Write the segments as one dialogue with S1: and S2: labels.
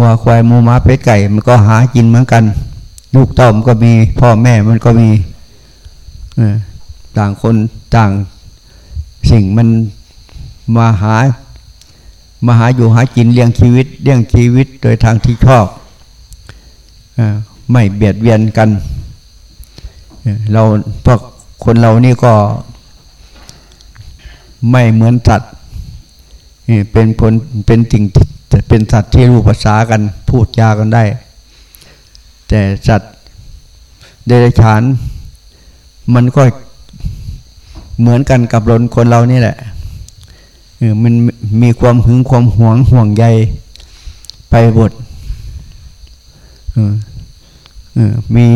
S1: ว่าควายมูม้าเป็ดไก่ มันก็หากินเหมือนกัน ลูกเต้ามันก็มีพ่อแม่มันก็มีต่างคนต่างสิ่งมันมาหามาหาอยู่หากินเลี้ยงชีวิตเลี้ยงชีวิตโดยทางที่ชอบไม่เบียดเบียนกันเราพวกคนเรานี่ก็ไม่เหมือนสัตว์เป็นผลเป็นสิ่ง ต่เป็นสัตว์ที่รู้ภาษากันพูดจากันได้ แต่สัตว์เดรัจฉาน มันก็เหมือนกันกับรนคนเรานี่แหละมันมีความหึงความหวงห่วงใยไปบดมี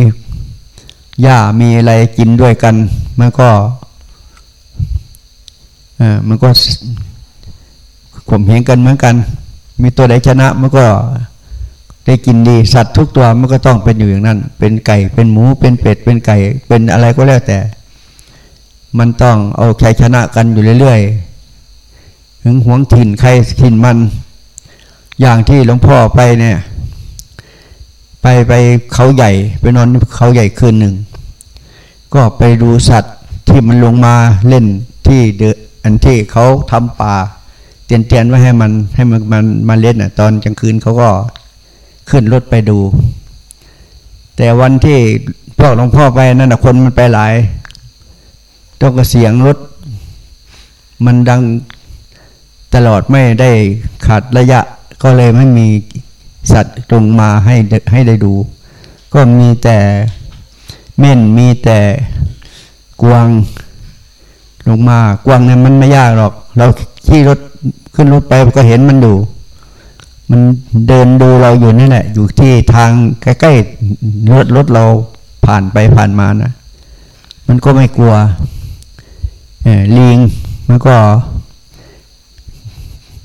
S1: หญ้ามีอะไรกินด้วยกัน มันก็มันก็ข่มเหงกันเหมือนกัน มีตัวใดชนะมันก็ได้กินดี สัตว์ทุกตัวมันก็ต้องเป็นอยู่อย่างนั้น เป็นไก่เป็นหมูเป็นเป็ดเป็นไก่ เป็นอะไรก็แล้วแต่ มันต้องเอาใครชนะกันอยู่เรื่อยๆหึงหวงถิ่นใครถิ่นมัน อย่างที่หลวงพ่อไปเนี่ย ไปไปเขาใหญ่ไปนอนเขาใหญ่คืนหนึ่งก็ไปดูสัตว์ที่มันลงมาเล่นที่เดอันที่เขาทำป่า ตียนเตียนไว้ให้มันให้มันมันมาเล่นอะตอนกลางคืนเขาก็ขึ้นรถไปดู แต่วันที่พวกหลวงพ่อไปนั่นนะคนมันไปหลายต้องกระเสียงรถ มันดังตลอดไม่ได้ขาดระยะ ก็เลยไม่มีสัตว์ตรงมาให้ให้ได้ดู ก็มีแต่เม่นมีแต่กวางลงมากวางเนี่ยมันไม่ยากหรอก เราขี่รถ ขึ้นรถไปก็เห็นมันอยู่ มันเดินดูเราอยู่นี่แหละ อยู่ที่ทางใกล้ๆรถรถเราผ่านไปผ่านมานะ มันก็ไม่กลัวลิงมันก็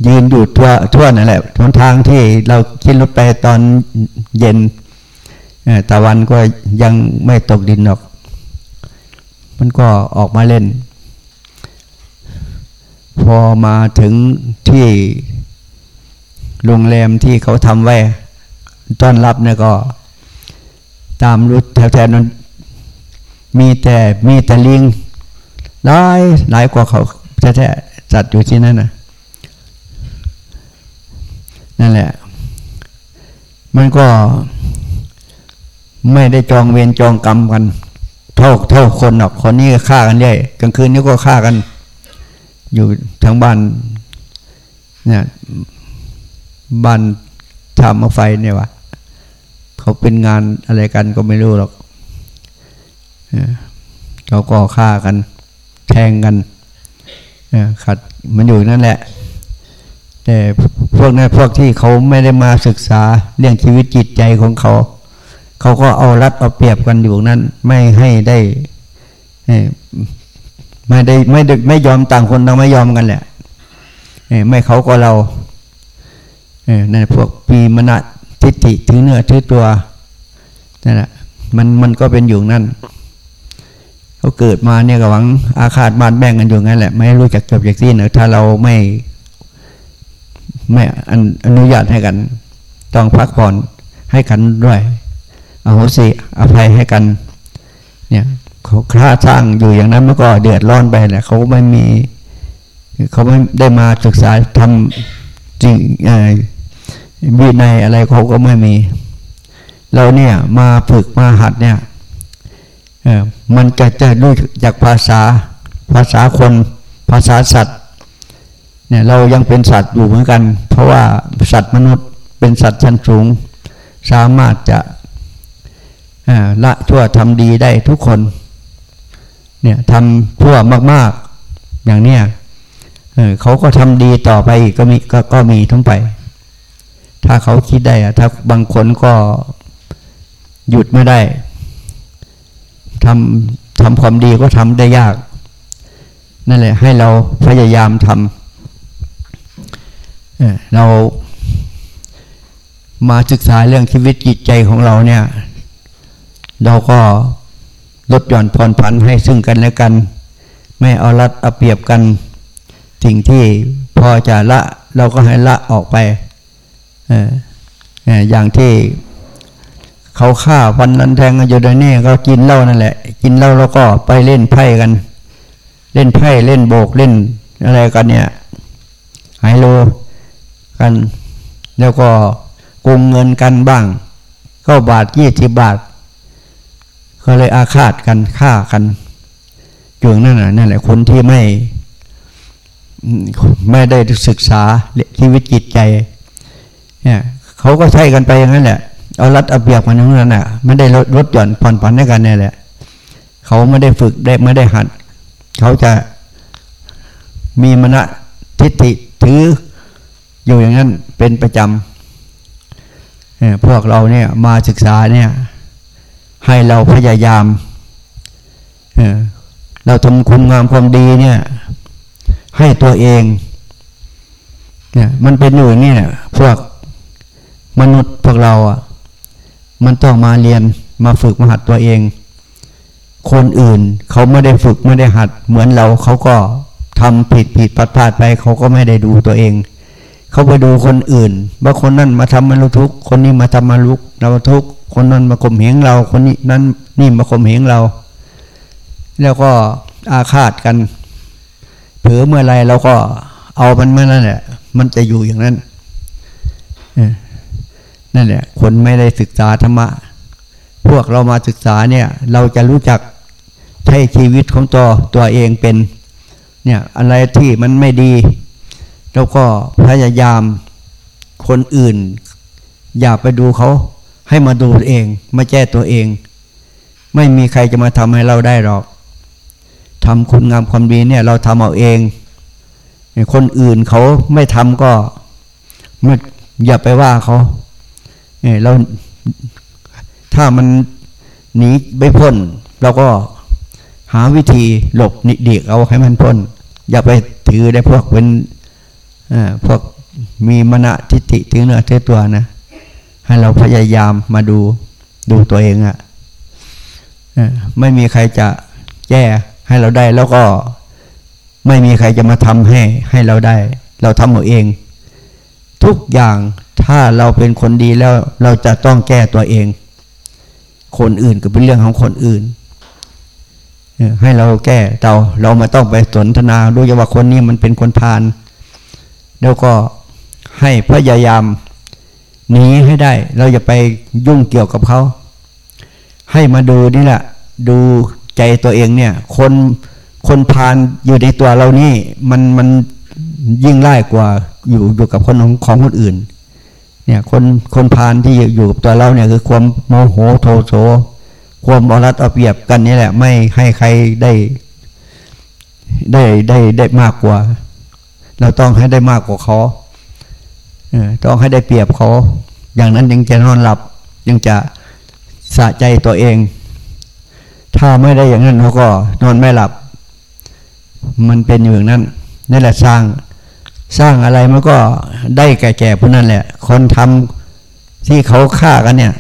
S1: ยืนอยู่ทั่วทั่วนั่นแหละทนทางที่เราขี่รถไปตอนเย็นตะวันก็ยังไม่ตกดินหรอก มันก็ออกมาเล่น พอมาถึงที่โรงแรมที่เขาทำไว้ต้อนรับเนี่ยก็ ตามรุดแถวๆนั้นมีแต่มีแต่ลิงหลายหลายกว่าเขาแท้ๆจัดอยู่ที่นั่นนะนั่นแหละ มันก็ไม่ได้จองเวรจองกรรมกัน เท่าเท่าคนหรอกคนนี้ก็ฆ่ากันเรื่อยกลางคืนนี้ก็ฆ่ากัน อยู่ทั้งบ้านเนี่ยบ้านทำมาไฟเนี่ยวะเขาเป็นงานอะไรกันก็ไม่รู้หรอกเขาก็ฆ่ากัน แทงกันขัดมันอยู่นั่นแหละ แต่พวกนั้นพวกที่เขาไม่ได้มาศึกษาเรื่องชีวิตจิตใจของเขา เขาก็เอารัดเอาเปรียบกันอยู่นั้น ไม่ให้ได้ ไม่ได้ไม่ได้ไม่ยอมต่างคนต่างไม่ยอมกันแหละไม่เขาก็เรานั่นพวกปีมณะทิฏฐิถือเนื้อถือตัวนั่นแหละมันมันก็เป็นอยู่นั่นเขาเกิดมาเนี่ยก็หวังอาฆาตบานแบ่งกันอยู่งั้นแหละ ไม่รู้จักจบจากที่นะถ้าเราไม่ ไม่อนุญาตให้กัน ต้องพักผ่อนให้กันด้วยอโหสิอภัยให้กัน เนี่ย เขาคล้าสร้างอยู่อย่างนั้นมันก็เดือดร้อนไปแหละเขาไม่มีเขาไม่ได้มาศึกษาทำจริงวินัยอะไรเขาก็ไม่มี เราเนี่ยมาฝึกมาหัดเนี่ยมันจะจะรู้จากภาษาภาษาคนภาษาสัตว์เนี่ยเรายังเป็นสัตว์อยู่เหมือนกัน เพราะว่าสัตว์มนุษย์เป็นสัตว์ชั้นสูง สามารถจะละชั่วทำดีได้ทุกคน เนี่ยทำชั่วมาก ๆ อย่างเนี้ยเเขาก็ทำดีต่อไปก็มีก็ก็มีทั้งไป ถ้าเขาคิดได้อะถ้าบางคนก็หยุดไม่ได้ทำทำความดีก็ทำได้ยาก นั่นแหละ ให้เราพยายามทำเรามาศึกษาเรื่องชีวิตจิตใจของเราเนี่ย เราก็ ลดหย่อนผ่อนผันให้ซึ่งกันและกัน ไม่เอารัดเอาเปรียบกัน สิ่งที่พอจะละเราก็ให้ละออกไปออย่างที่เขาฆ่าวันนั้นแทงกันอยู่ในนี่ก็กินเหล้านั่นแหละ กินเหล้าแล้วก็ไปเล่นไพ่กัน เล่นไพ่เล่นโบกเล่นอะไรกันเนี่ยไฮโลกัน แล้วก็กงเงินกันบ้าง ก็บาทยี่สิบบาท ก็เลยอาฆาตกันฆ่ากันอยู่นั่นน่ะนั่นแหละคนที่ไม่ไม่ได้ศึกษาชีวิตจิตใจเนี่ยเขาก็ใช้กันไปอย่างนั้นแหละเอารัดเอาเปรียบมันอย่างนั้นน่ะไม่ได้ลดลดหย่อนผ่อนผันให้กันเนี่ยแหละเขาไม่ได้ฝึกได้ไม่ได้หัด เขาจะมีมณะทิฏฐิถืออยู่อย่างนั้นเป็นประจำเนี่ยพวกเราเนี่ยมาศึกษาเนี่ย ให้เราพยายามเราทำคุณงามความดีเนี่ย ให้ตัวเอง เนี่ยมันเป็นอยู่นี่เนี่ยพวกมนุษย์พวกเราอะ มันต้องมาเรียนมาฝึกมาหัดตัวเอง คนอื่นเขาไม่ได้ฝึกไม่ได้หัด เหมือนเราเขาก็ทำผิดผิดพลาดพลาดไป เขาก็ไม่ได้ดูตัวเอง เขาไปดูคนอื่นว่าคนนั้นมาทำมาลุทุกคนนี้มาทำมาลุกเราทุก คนนั้นมาข่มเหงเรา คนนี้นั้นนี่มาข่มเหงเรา แล้วก็อาฆาตกัน เผือเมื่อไรเราก็เอามันเมื่อนั้นแหละมันจะอยู่อย่างนั้นนั่นแหละคนไม่ได้ศึกษาธรรมะ พวกเรามาศึกษาเนี่ย เราจะรู้จักใช้ชีวิตของตัวตัวเองเป็น เนี่ยอะไรที่มันไม่ดีเราก็พยายามคนอื่น อย่าไปดูเขา ให้มาดูเอง มาแก้ตัวเอง ไม่มีใครจะมาทำให้เราได้หรอกทำคุณงามความดีเนี่ย เราทำเอาเอง คนอื่นเขาไม่ทำก็ไม่อย่าไปว่าเขาเราถ้ามันหนีไม่พ้น เราก็หาวิธีหลบนิเดีกเอาให้มันพ้น อย่าไปถือได้พวกเป็นพวกมีมณะทิฏฐิถึงเนื้อเทตัวนะ ให้เราพยายามมาดูดูตัวเองอะ่ะไม่มีใครจะแก้ให้เราได้ แล้วก็ไม่มีใครจะมาทำให้ให้เราได้ เราทำเอาเอง ทุกอย่างถ้าเราเป็นคนดีแล้วเราจะต้องแก้ตัวเอง คนอื่นก็เป็นเรื่องของคนอื่น ให้เราแก้เราเราไม่ต้องไปสนทนาดูว่าคนนี้มันเป็นคนพาลแล้วก็ให้พยายาม หนีให้ได้ เราอย่าไปยุ่งเกี่ยวกับเขา ให้มาดูนี่แหละ ดูใจตัวเองเนี่ย คนคนพาลอยู่ในตัวเรานี่ มันมันยิ่งไล่กว่าอยู่อยู่กับคนของของคนอื่น เนี่ยคนคนพานที่อยู่กับตัวเราเนี่ยคือความโมโหโทโสความอรัดเอาเปรียบกันนี่แหละ ไม่ให้ใครได้ ได้ได้ได้มากกว่า เราต้องให้ได้มากกว่าเขา ต้องให้ได้เปรียบเขา อย่างนั้นยังจะนอนหลับ ยังจะสะใจตัวเอง ถ้าไม่ได้อย่างนั้นเขาก็นอนไม่หลับ มันเป็นอย่างนั้นนี่แหละสร้างสร้างอะไรมันก็ได้แก่ๆพวกนั้นแหละ คนทำที่เขาฆ่ากันเนี่ย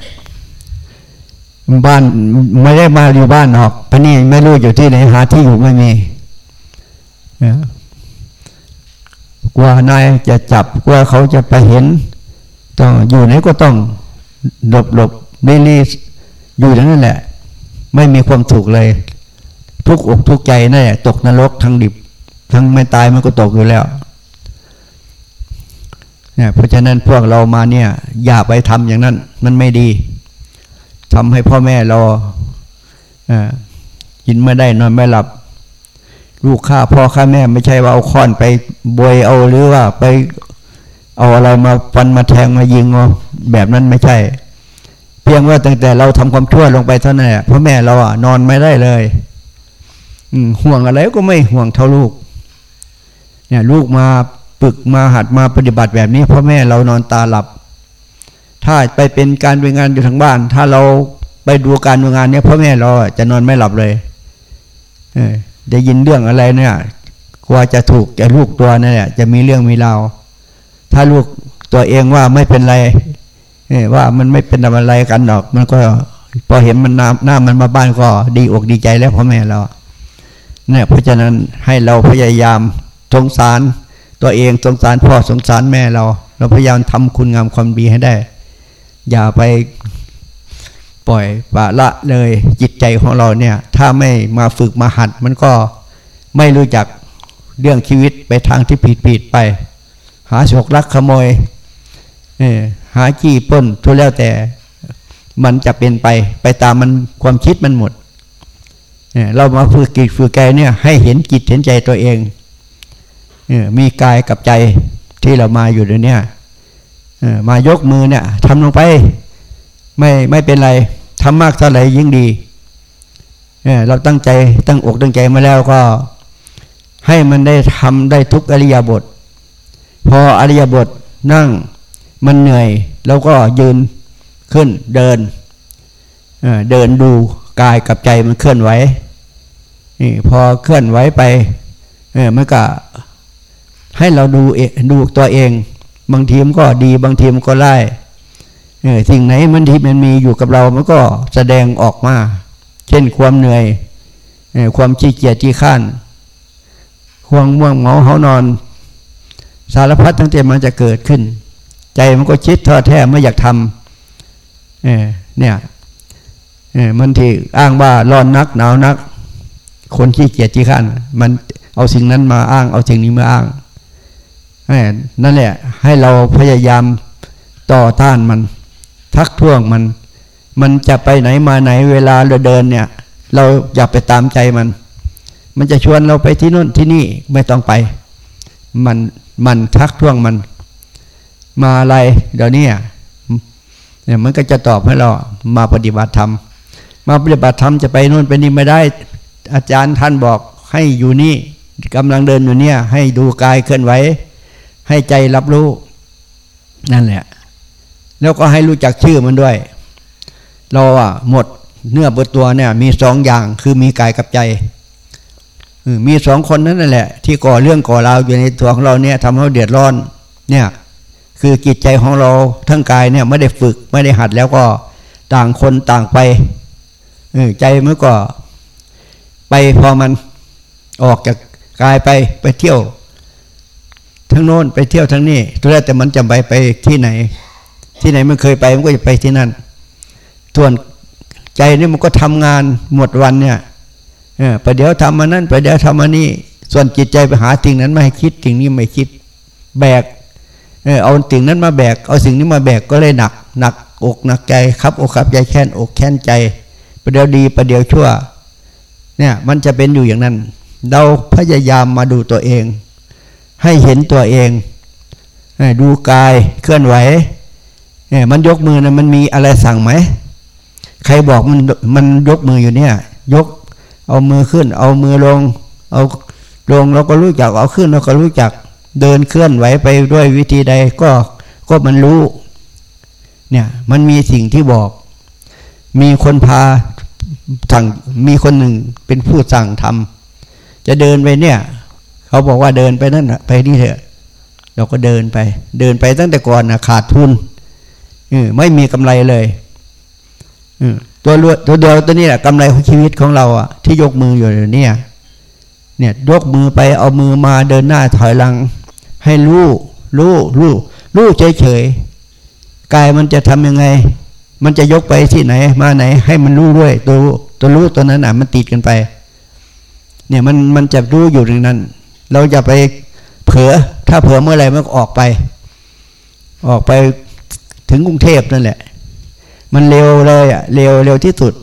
S1: บ้านไม่ได้มาอยู่บ้านหรอกพนี่ไม่รู้อยู่ที่ไหนหาที่อยู่ไม่มี กว่านายจะจับกว่าเขาจะไปเห็น ต้องอยู่ไหนก็ต้องหลบหลบไม่รีอยู่อย่างนั้นแหละ ไม่มีความถูกเลย ทุกอกทุกใจนั่นแหละตกนรกทั้งดิบ ทั้งไม่ตายมันก็ตกอยู่แล้วเนี่ยเพราะฉะนั้นพวกเรามาเนี่ย อย่าไปทำอย่างนั้น มันไม่ดีทำให้พ่อแม่เรากินไม่ได้นอนไม่หลับ ลูกฆ่าพ่อฆ่าแม่ไม่ใช่ว่าเอาค้อนไปบวยเอาหรือว่าไปเอาอะไรมาฟันมาแทงมายิงเอาแบบนั้นไม่ใช่ เพียงว่าตั้งแต่เราทำความชั่วลงไปเท่านั้นพ่อแม่เราอะ นอนไม่ได้เลยห่วงอะไรก็ไม่ห่วงเท่าลูก เนี่ย ลูกมาปึกมาหัดมาปฏิบัติแบบนี้พ่อแม่เรานอนตาหลับ ถ้าไปเป็นการเป็นงานอยู่ทางบ้าน ถ้าเราไปดูการดูงานเนี้ยพ่อแม่เราจะนอนไม่หลับเลย เออ ได้ยินเรื่องอะไรเนี่ยกว่าจะถูกจะลูกตัวนั่นแหละจะมีเรื่องมีราวถ้าลูกตัวเองว่าไม่เป็นไรว่ามันไม่เป็นอะไรกันหรอก มันก็พอเห็นมันน้ำหน้ามันมาบ้านก็ดีอกดีใจแล้วพ่อแม่เราเนี่ยเพราะฉะนั้นให้เราพยายามสงสาร ตัวเองสงสารพ่อสงสารแม่เรา เราพยายามทำคุณงามความดีให้ได้ อย่าไป ปล่อยปะละเลยจิตใจของเราเนี่ย ถ้าไม่มาฝึกมาหัด มันก็ไม่รู้จักเรื่องชีวิตไปทางที่ผิดผิดไป หาฉกลักขโมยหาจี้ป้นทุแล้วแต่มันจะเป็นไป ไปตามมันความคิดมันหมดเรามาฝึกกิจฝึกใจเนี่ยให้เห็นจิตเห็นใจตัวเองมีกายกับใจที่เรามาอยู่เดี๋ยวนี้มายกมือเนี่ยทำลงไป ไม่ไม่เป็นไร ทำมากเท่าไหร่ยิ่งดีเราตั้งใจตั้งอกตั้งใจมาแล้วก็ ให้มันได้ทำได้ทุกอริยบท พออริยบทนั่งมันเหนื่อยแล้วก็ยืนขึ้นเดินเดินดูกายกับใจมันเคลื่อนไหวนี่พอเคลื่อนไหวไปเออมันก็ให้เราดูเอดูตัวเอง บางทีมก็ดีบางทีมก็ไล่ สิ่งไหนมันที่มันมีอยู่กับเรามันก็แสดงออกมา เช่นความเหนื่อยความขี้เกียจขี้ข้านความม่วงเหงาเหานอน สารพัดตั้งแต่มันจะเกิดขึ้น ใจมันก็ชิดท้อแท้ไม่อยากทำเเนี่ยมันที่อ้างว่าร้อนนักหนาวนัก คนขี้เกียจขี้ข้านมันเอาสิ่งนั้นมาอ้าง เอาสิ่งนี้มาอ้างนั่นแหละ ให้เราพยายามต่อต้านมัน ทักท้วงมัน มันจะไปไหนมาไหนเวลาเราเดินเนี่ย เราอย่าไปตามใจมัน มันจะชวนเราไปที่นู่นที่นี่ไม่ต้องไป มันมันทักท้วงมัน มาอะไรเดี๋ยวนี้เนี่ยมันก็จะตอบให้เรามาปฏิบัติธรรมมาปฏิบัติธรรมจะไปนู่นไปนี่ไม่ได้ อาจารย์ท่านบอกให้อยู่นี่กำลังเดินอยู่เนี่ย ให้ดูกายเคลื่อนไหวให้ใจรับรู้ นั่นแหละ แล้วก็ให้รู้จักชื่อมันด้วย เราอะหมดเนื้อบทตัวเนี่ย มีสองอย่างคือมีกายกับใจมีสองคนนั้นนั่นแหละ ที่ก่อเรื่องก่อราวอยู่ในตัวของเราเนี่ยทำให้เดือดร้อน เนี่ย คือจิตใจของเราทั้งกายเนี่ยไม่ได้ฝึกไม่ได้หัดแล้วก็ต่างคนต่างไปใจเมื่อก็ไปพอมันออกจากกายไปไปเที่ยวทั้งโน้นไปเที่ยวทั้งนี้ตัวแรกแต่มันจะไปไปที่ไหน ที่ไหนมันเคยไปมันก็จะไปที่นั่นส่วนใจนี่มันก็ทำงานหมดวันเนี่ยประเดี๋ยวทำมานั่นประเดี๋ยวทำมานี่ ส่วนจิตใจไปหาสิ่งนั้นไม่คิดสิ่งนี้ไม่คิด แบกเออเอาสิ่งนั้นมาแบก เอาสิ่งนี้มาแบกก็เลยหนัก หนักอกหนักใจครับอกครับใจแค้นอกแค้นใจ ประเดี๋ยวดีประเดี๋ยวชั่ว เนี่ยมันจะเป็นอยู่อย่างนั้น เราพยายามมาดูตัวเอง ให้เห็นตัวเองดูกายเคลื่อนไหว เนี่ยมันยกมือนะมันมีอะไรสั่งไหม ใครบอกมันมันยกมืออยู่เนี่ย ยก เอามือขึ้น เอามือลง เอาลงเราก็รู้จักเอาขึ้นเราก็รู้จักเดินเคลื่อนไหวไปด้วยวิธีใดก็ก็มันรู้ เนี่ยมันมีสิ่งที่บอก มีคนพาสั่งมีคนหนึ่งเป็นผู้สั่งทำจะเดินไปเนี่ย เขาบอกว่าเดินไปนั่นไปนี่เถอะ เราก็เดินไป เดินไปตั้งแต่ก่อนนะขาดทุน ไม่มีกำไรเลยตัวตัวเดียวตัวนี้แหละกำไรของชีวิตของเราอะ ที่ยกมืออยู่เนี่ยเนี่ยยกมือไปเอามือมาเดินหน้าถอยหลัง ให้รู้รู้รู้รู้เฉยเฉยกายมันจะทำยังไง มันจะยกไปที่ไหน มาไหน ให้มันรู้ด้วย ตัวตัวรู้ตัวนั้นอะ มันติดกันไป เนี่ยมันมันจะรู้อยู่ในนั้น เราจะไปเผลอถ้าเผลอเมื่อไรมันก็ออกไป ออกไป ถึงกรุงเทพนั่นแหละ มันเร็วเลยอะเร็วเร็วที่สุด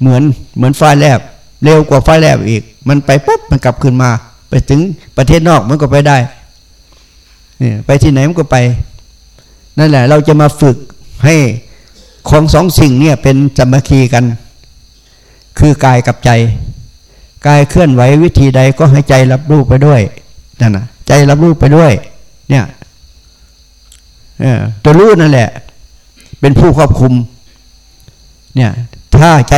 S1: เหมือนเหมือนไฟแลบ เร็วกว่าไฟแลบอีก มันไปปุ๊บมันกลับคืนมา ไปถึงประเทศนอกมันก็ไปได้เนี่ยไปที่ไหนมันก็ไป นั่นแหละ เราจะมาฝึกให้ของสองสิ่งเนี่ยเป็นสมัคคีกัน คือกายกับใจ กายเคลื่อนไหววิธีใดก็ให้ใจรับรู้ไปด้วยนั่นนะใจรับรู้ไปด้วย เนี่ย ตัวรู้นั่นแหละ เป็นผู้ควบคุม เนี่ย ถ้าใจ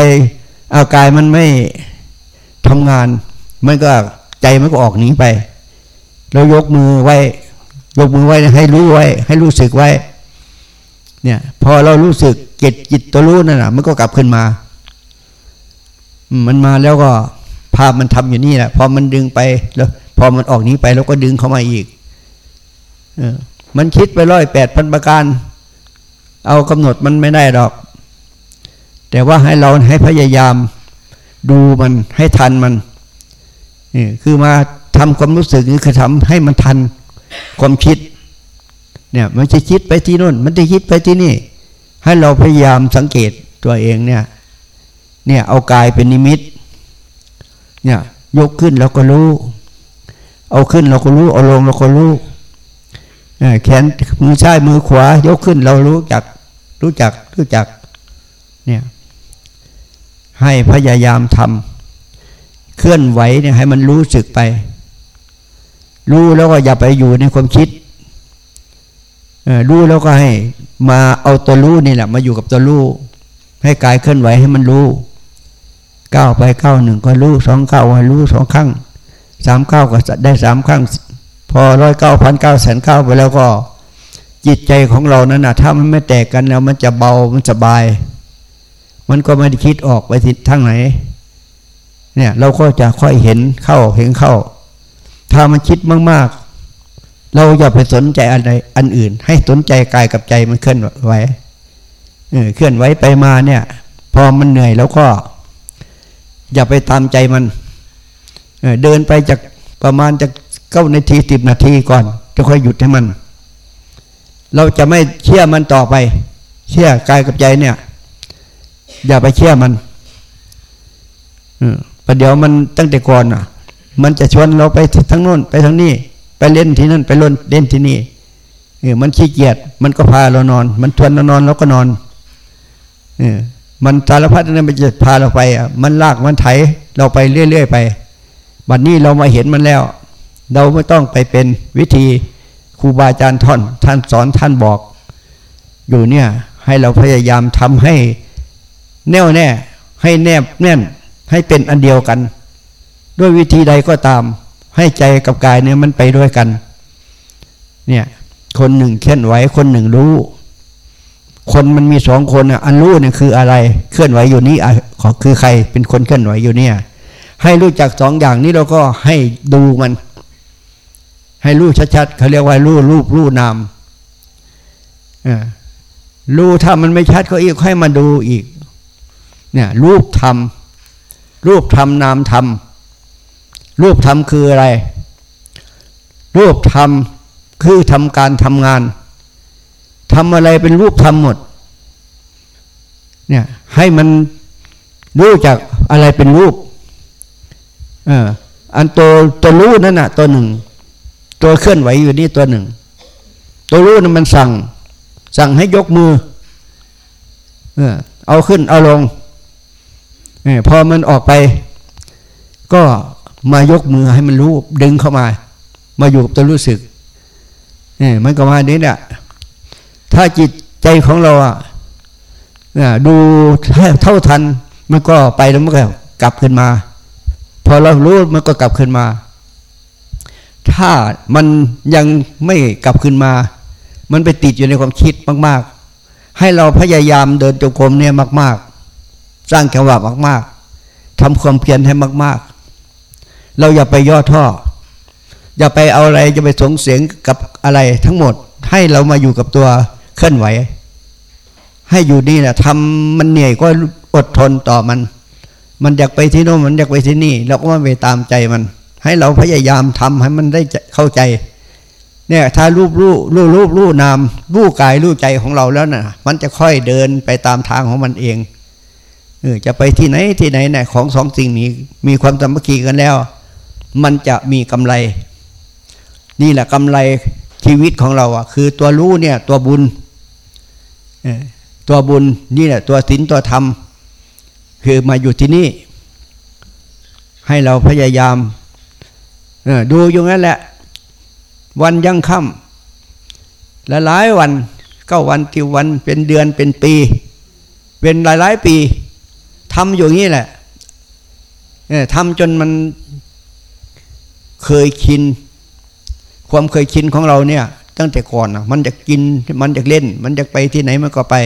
S1: เอากายมันไม่ทำงาน มันก็ใจมันก็ออกหนีไป เรายกมือไว้ ยกมือไว้ให้รู้ไว้ ให้รู้สึกไว้ เนี่ย พอเรารู้สึกจิตจิตตัวรู้นั่นแหะมันก็กลับขึ้นมา มันมาแล้วก็ภาพมันทำอยู่นี่แหละพอมันดึงไปแล้ว พอมันออกนี้ไปแล้วก็ดึงเข้ามาอีก เออ มันคิดไปร้อยแปดพันประการ เอากำหนดมันไม่ได้หรอก แต่ว่าให้เราให้พยายามดูมันให้ทันมันนี่คือมาทำความรู้สึกนี่คือทำให้มันทันความคิด เนี่ยมันจะคิดไปที่นู่น มันจะคิดไปที่นี่ ให้เราพยายามสังเกตตัวเองเนี่ย เนี่ยเอากายเป็นนิมิต เนี่ยยกขึ้นเราก็รู้ เอาขึ้นเราก็รู้ เอาลงเราก็รู้ แขนมือซ้ายมือขวา ยกขึ้นเรารู้จัก รู้จักรู้จัก เนี่ย ให้พยายามทำเคลื่อนไหวเนี่ยให้มันรู้สึกไป รู้แล้วก็อย่าไปอยู่ในความคิดรู้แล้วก็ให้มาเอาตัวรู้นี่แหละมาอยู่กับตัวรู้ให้กายเคลื่อนไหวให้มันรู้ก้าวไปก้าวหนึ่งก็รู้สองก้าวก็รู้สองครั้งสามก้าวก็ได้สามครั้ง พอร้อยเก้าพันเก้าแสนเก้าไปแล้วก็ จิตใจของเรานั้นนะถ้ามันไม่แตกกันแล้ว มันจะเบามันสบาย มันก็ไม่ได้คิดออกไปทิศทางไหน เนี่ย เราก็จะค่อยเห็นเข้าเห็นเข้า ถ้ามันคิดมากๆ เราอย่าไปสนใจอะไรอันอื่น ให้สนใจกายกับใจมันเคลื่อนไหวเคลื่อนไหวไปมาเนี่ย พอมันเหนื่อยแล้วก็ อย่าไปตามใจมันเดินไปจากประมาณจาก เก้านาทีสิบนาทีก่อน จะค่อยหยุดให้มัน เราจะไม่เชื่อมันต่อไป เชื่อกายกับใจเนี่ย อย่าไปเชื่อมันประเดี๋ยวมันตั้งแต่ก่อนอะ มันจะชวนเราไปทั้งโน้นไปทั้งนี้ ไปเล่นที่นั่นไปล่นเล่นที่นี่เออมันขี้เกียจมันก็พาเรานอน มันชวนเรานอนเราก็นอนเออมันสารพัดนั่นมันจะพาเราไปอะมันลากมันไถเราไปเรื่อยๆไป บัดนนี้เรามาเห็นมันแล้ว เราไม่ต้องไปเป็นวิธีครูบาอาจารย์ท่อนท่านสอนท่านบอก อยู่เนี่ยให้เราพยายามทำให้แน่วแน่ ให้แนบแน่นให้เป็นอันเดียวกัน ด้วยวิธีใดก็ตาม ให้ใจกับกายเนี่ยมันไปด้วยกัน เนี่ยคนหนึ่งเคลื่อนไหวคนหนึ่งรู้ คนมันมีสองคนอันรู้เนี่ยคืออะไร เคลื่อนไหวอยู่นี่คือใครเป็นคนเคลื่อนไหวอยู่เนี่ย ให้รู้จักสองอย่างนี้เราก็ให้ดูมัน ให้รู้ชัดๆเขาเรียกว่ารู้รูปรู้นามรู้ถ้ามันไม่ชัดก็อีกให้มาดูอีก เนี่ย รูปธรรม รูปธรรมนามธรรม รูปธรรมคืออะไร รูปธรรมคือทำการทำงานทำอะไรเป็นรูปธรรมหมด เนี่ยให้มันรู้จักอะไรเป็นรูปอันตัวตัวรู้นั่นน่ะ ตัวหนึ่ง ตัวเคลื่อนไหวอยู่นี่ตัวหนึ่ง ตัวรู้นั้นมันสั่ง สั่งให้ยกมือ เออเอาขึ้นเอาลงอพอมันออกไป ก็มายกมือให้มันรู้ดึงเข้ามา มาอยู่กับตัวรู้สึกเนี่ยมันก็มานี้เนี่ยถ้าจิตใจของเราอะดูเท่าทัน มันก็ไปแล้วมันก็กลับขึ้นมา พอเรารู้มันก็กลับขึ้นมา ถ้ามันยังไม่กลับขึ้นมา มันไปติดอยู่ในความคิดมาก ๆ ให้เราพยายามเดินจงกรมเนี่ยมาก ๆ สร้างแขวามาก ๆทำความเพียรให้มาก ๆ เราอย่าไปย่อท่อ อย่าไปเอาอะไรจะไปสงเสียงกับอะไรทั้งหมด ให้เรามาอยู่กับตัวเคลื่อนไหว ให้อยู่นี่แหละทำมันเหนื่อยก็อดทนต่อมัน มันอยากไปที่โน้นมันอยากไปที่นี่ เราก็ไม่ไปตามใจมัน ให้เราพยายามทำให้มันได้เข้าใจ เนี่ยถ้ารูปรูปรูปรูปรูปนามรูปกายรูปใจของเราแล้วนะ่ะ มันจะค่อยเดินไปตามทางของมันเองเออจะไปที่ไหนที่ไหนเนี่ยของสองสิ่งนี้ มีความสามัคคีกันแล้ว มันจะมีกำไร นี่แหละกำไรชีวิตของเราอะ คือตัวรู้เนี่ย ตัวบุญตัวบุญนี่แหละตัวศีลตัวธรรม คือมาอยู่ที่นี่ ให้เราพยายาม ดูอยู่นั่นแหละ วันยังค่ำและหลายวันก้าวันติวันเป็นเดือนเป็นปี เป็นหลายหลายปีทำอยู่งี้แหละทำจนมันเคยชินความเคยชินของเราเนี่ย ตั้งแต่ก่อนมันจะกินมันจะเล่น มันจะไปที่ไหนมันก็ไป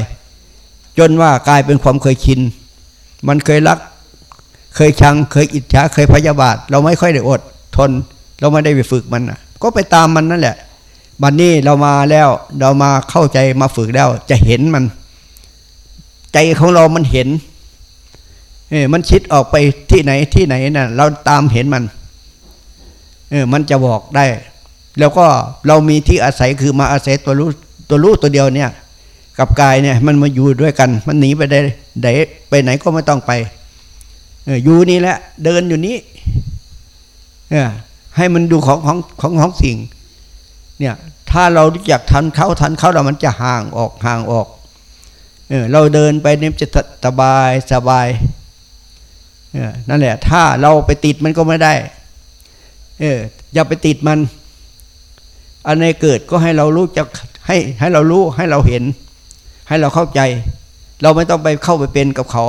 S1: จนว่ากลายเป็นความเคยชิน มันเคยรัก เคยชัง เคยอิจฉาเคยพยาบาท เราไม่ค่อยได้อด ทน เราไม่ได้ไปฝึกมันนะก็ไปตามมันนั่นแหละพวันนี้เรามาแล้ว เรามาเข้าใจมาฝึกแล้ว จะเห็นมัน ใจของเรามันเห็นเออมันคิดออกไปที่ไหนที่ไหนนะ่ะ เราตามเห็นมัน เออ มันจะบอกได้ แล้วก็เรามีที่อาศัยคือมาอาศัยตัวรู้ตัวรู้ตัวเดียวเนี่ย กับกายเนี่ย มันมาอยู่ด้วยกัน มันหนีไปได้ไหนไปไหนก็ไม่ต้องไป เอออยู่นี่แหละ เดินอยู่นี้ เออให้มันดูของของของของสิ่ง เนี่ย ถ้าเรารู้จักทันเขาทันเขาเรามันจะห่างออกห่างออกเออเราเดินไปเนี่ยจะสบายสบายเนั่นแหละ ถ้าเราไปติดมันก็ไม่ได้ เออ อย่าไปติดมัน อันในเกิดก็ให้เรารู้จักให้ให้เรารู้ให้เราเห็น ให้เราเข้าใจ เราไม่ต้องไปเข้าไปเป็นกับเขา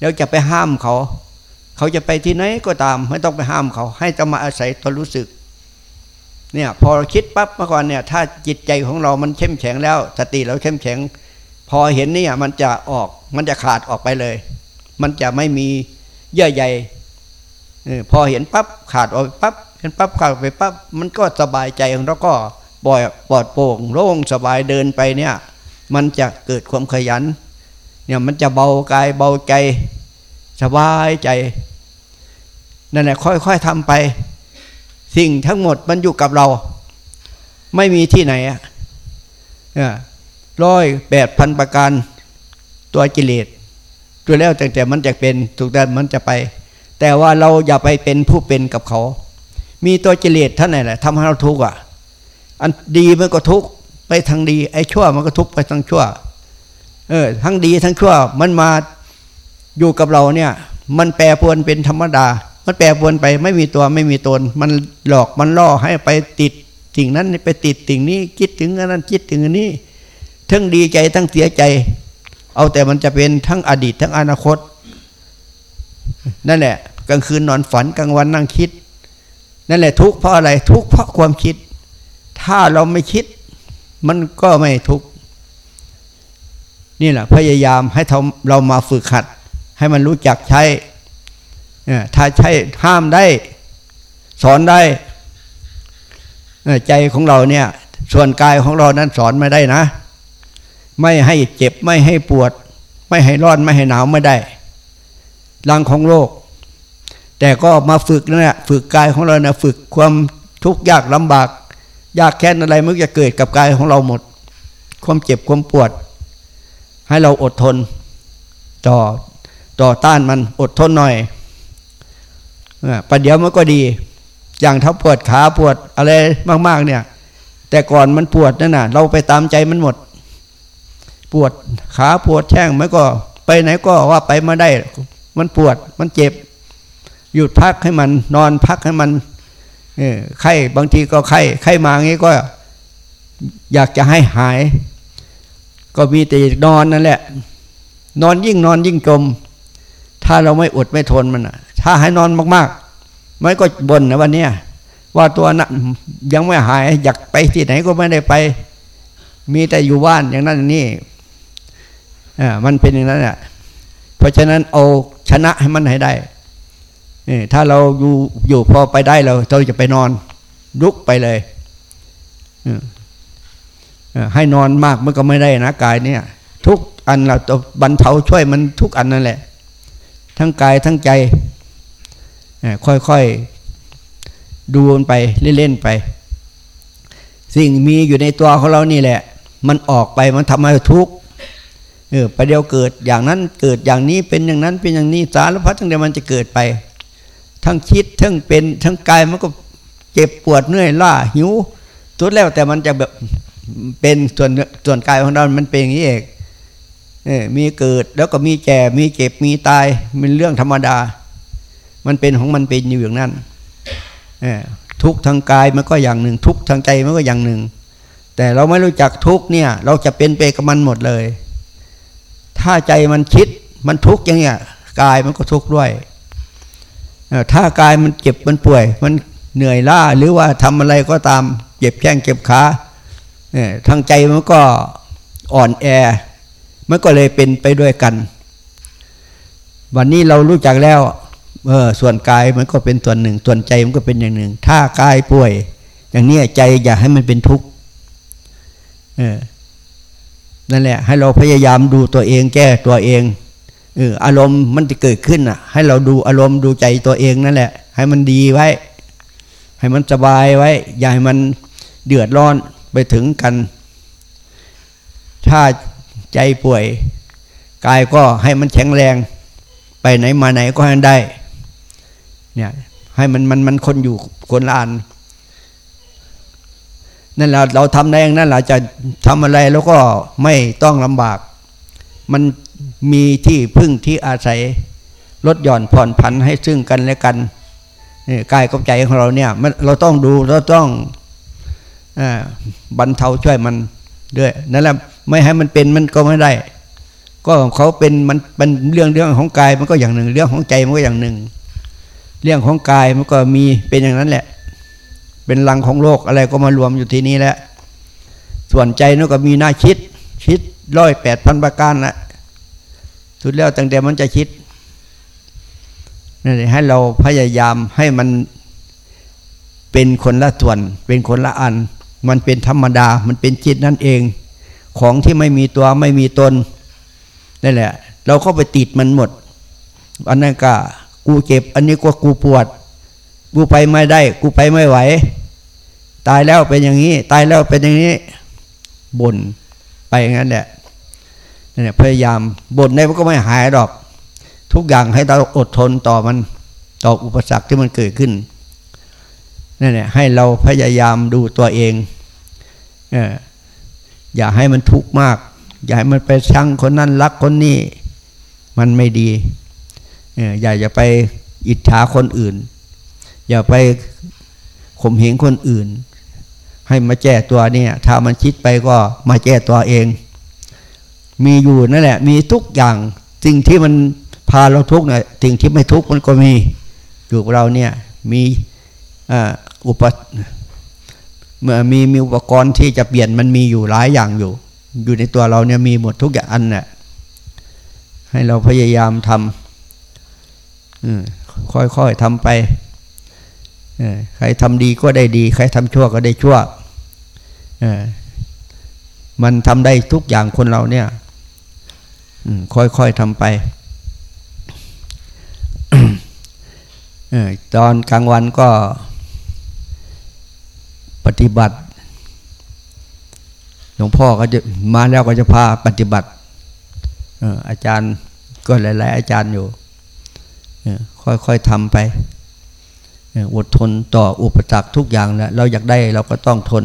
S1: แล้วจะไปห้ามเขา เขาจะไปที่ไหนก็ตาม ไม่ต้องไปห้ามเขา ให้จะมาอาศัยตัวรู้สึก เนี่ยพอคิดปั๊บเมื่อก่อนเนี่ย ถ้าจิตใจของเรามันเข้มแข็งแล้ว สติเราเข้มแข็ง พอเห็นเนี่ยมันจะออกมันจะขาดออกไปเลย มันจะไม่มีเยื่อใยพอเห็นปั๊บขาดออกไปั๊บเห็นปั๊บขาดไปปั๊บมันก็สบายใจแล้วก็ปล่อยปลอดโปร่งโล่งสบายเดินไปเนี่ย มันจะเกิดความขยัน เนี่ยมันจะเบากายเบาใจ สบายใจนั่นแหละค่อยๆทำไป สิ่งทั้งหมดมันอยู่กับเรา ไม่มีที่ไหนอะร้อยแปดพันประการตัวกิเลสตัวแล้วแต่แต่มันจะเป็นถูกแต่มันจะไป แต่ว่าเราอย่าไปเป็นผู้เป็นกับเขา มีตัวกิเลสท่านไหนแหละทำให้เราทุกข์อะ อันดีมันก็ทุกข์ไปทางดี ไอ้ชั่วมันก็ทุกข์ไปทางชั่ว เออ ทั้งดีทั้งชั่วมันมา อยู่กับเราเนี่ย มันแปรปวนเป็นธรรมดา มันแปรปวนไปไม่มีตัวไม่มีตน มันหลอกมันล่อให้ไปติดสิ่งนั้นไปติดสิ่งนี้คิดถึงอันนั้นคิดถึงอันนี้ ทั้งดีใจทั้งเสียใจ เอาแต่มันจะเป็นทั้งอดีตทั้งอนาคต นั่นแหละกลางคืนนอนฝันกลางวันนั่งคิด นั่นแหละทุกข์เพราะอะไรทุกข์เพราะความคิด ถ้าเราไม่คิด มันก็ไม่ทุกข์นี่แหละพยายามให้เรามาฝึกหัด ให้มันรู้จักใช้ถ้าใช้ห้ามได้ สอนได้ ใจของเราเนี่ย ส่วนกายของเรานั้นสอนไม่ได้นะ ไม่ให้เจ็บไม่ให้ปวด ไม่ให้ร้อนไม่ให้หนาวไม่ได้รังของโลก แต่ก็มาฝึกนั่นแหละฝึกกายของเรานะฝึกความทุกข์ยากลำบาก ยากแค้นอะไรมันจะเกิดกับกายของเราหมด ความเจ็บความปวด ให้เราอดทน ต่อ ต่อต้านมันอดทนหน่อยประเดี๋ยวมันก็ดี อย่างถ้าปวดขาปวดอะไรมาก ๆ เนี่ย แต่ก่อนมันปวดนั่นน่ะ เราไปตามใจมันหมด ปวดขาปวดแช่งมันก็ ไปไหนก็ว่าไปมาได้ มันปวดมันเจ็บ หยุดพักให้มันนอนพักให้มันไข้บางทีก็ไข้ไข้มางี้ก็ อยากจะให้หาย ก็มีแต่นอนนั่นแหละ นอนยิ่งนอนยิ่งจม ถ้าเราไม่อดไม่ทนมันถ้าให้นอนมากๆมันก็บ่นนะวันนี้ว่าตัวนั้นยังไม่หาย อยากไปที่ไหนก็ไม่ได้ไป มีแต่อยู่บ้านอย่างนั้นนี่อ่ามันเป็นอย่างนั้นแหละเพราะฉะนั้นเอาชนะให้มันให้ได้ถ้าเราอยู่อยู่พอไปได้เราเราจะไปนอนลุกไปเลยให้นอนมากมันก็ไม่ได้นะกายเนี่ย ทุกอันเราบรรเทาช่วยมันทุกอันนั่นแหละ ทั้งกายทั้งใจ ค่อยๆ ดูมันไปเล่นๆไป สิ่งมีอยู่ในตัวของเรานี่แหละ มันออกไปมันทำให้ทุกข์เออประเดี๋ยวเกิดอย่างนั้นเกิดอย่างนี้เป็นอย่างนั้นเป็นอย่างนี้สารพัดทั้งเดียวมันจะเกิดไป ทั้งคิดทั้งเป็นทั้งกายมันก็เจ็บปวดเหนื่อยล้าหิวทุกแล้วแต่มันจะแบบเป็นส่วนส่วนกายของเรา มันเป็นอย่างนี้เอง มีเกิดแล้วก็มีแก่มีเจ็บมีตายเป็นเรื่องธรรมดา มันเป็นของมันเป็นอยู่อย่างนั้นทุกทางกายมันก็อย่างหนึ่ง ทุกทางใจมันก็อย่างหนึ่ง แต่เราไม่รู้จักทุกเนี่ย เราจะเป็นไปกับมันหมดเลย ถ้าใจมันคิดมันทุกอย่างเงี้ยกายมันก็ทุกข์ด้วยถ้ากายมันเจ็บมันป่วย มันเหนื่อยล้าหรือว่าทำอะไรก็ตามเจ็บแข้งเจ็บขาทางใจมันก็อ่อนแอ มันก็เลยเป็นไปด้วยกัน วันนี้เรารู้จักแล้วเออส่วนกายมันก็เป็นส่วนหนึ่ง ส่วนใจมันก็เป็นอย่างหนึ่ง ถ้ากายป่วย อย่างนี้ใจอย่าให้มันเป็นทุกข์เออนั่นแหละ ให้เราพยายามดูตัวเองแก้ตัวเองเอออารมณ์มันจะเกิดขึ้นอะ ให้เราดูอารมณ์ดูใจตัวเองนั่นแหละ ให้มันดีไว้ ให้มันสบายไว้ อย่าให้มันเดือดร้อนไปถึงกัน ถ้า ใจป่วย กายก็ให้มันแข็งแรง ไปไหนมาไหนก็ให้ได้เนี่ยให้มันมันมันคนอยู่คนละอันนั่นเราเราทำได้องนั้นเราจะทำอะไรแล้วก็ไม่ต้องลำบาก มันมีที่พึ่งที่อาศัยลดหย่อนผ่อนผันให้ซึ่งกันและกันนี่กายกับใจของเราเนี่ยเราต้องดูเราต้องบรรเทาช่วยมันด้วยนั่นแหละ ไม่ให้มันเป็นมันก็ไม่ได้ ก็เขาเป็นมันเป็นเรื่องเรื่องของกายมันก็อย่างหนึ่ง เรื่องของใจมันก็อย่างหนึ่ง เรื่องของกายมันก็มีเป็นอย่างนั้นแหละ เป็นลังของโลกอะไรก็มารวมอยู่ที่นี้แหละ ส่วนใจนั่นก็มีหน้าคิด คิดร้อยแปดพันประการละสุดแล้วตั้งแต่มันจะคิดนี่นให้เราพยายามให้มันเป็นคนละส่วน เป็นคนละอัน มันเป็นธรรมดา มันเป็นจิตนั่นเอง ของที่ไม่มีตัวไม่มีตนนั่นแหละ เราก็ไปติดมันหมด อันนั้นก็กูเจ็บ อันนี้ก็กูปวด กูไปไม่ได้ กูไปไม่ไหว ตายแล้วเป็นอย่างนี้ ตายแล้วเป็นอย่างนี้บ่นไปอย่างนั้นแหละนี่ยพยายามบ่นได้มันก็ไม่หายหรอก ทุกอย่างให้เราอดทนต่อมันต่ออุปสรรคที่มันเกิดขึ้นนั่นแหละให้เราพยายามดูตัวเองเอย่าให้มันทุกข์มาก อย่าให้มันไปชังคนนั้นรักคนนี้ มันไม่ดีอย่าอย่าไปอิจฉาคนอื่น อย่าไปข่มเหงคนอื่น ให้มาแก้ตัวเนี่ยถ้ามันคิดไปก็มาแก้ตัวเอง มีอยู่นั่นแหละ มีทุกอย่างสิ่งที่มันพาเราทุกข์เนี่ยสิ่งที่ไม่ทุกข์มันก็มีอยู่เราเนี่ยมีอุป เมื่อมีมีอุปกรณ์ที่จะเปลี่ยนมันมีอยู่หลายอย่างอยู่ อยู่ในตัวเราเนี่ยมีหมดทุกอย่างอันน่ะให้เราพยายามทำค่อยๆทำไปใครทำดีก็ได้ดี ใครทำชั่วก็ได้ชั่วมันทำได้ทุกอย่างคนเราเนี่ยค่อยๆทำไปตอนกลางวันก็ ปฏิบัติ หลวงพ่อก็จะมาแล้วก็จะพาปฏิบัติอาจารย์ก็หลาย ๆ อาจารย์อยู่ ค่อย ๆทำไปอดทนต่ออุปสรรคทุกอย่างนะเราอยากได้เราก็ต้องทน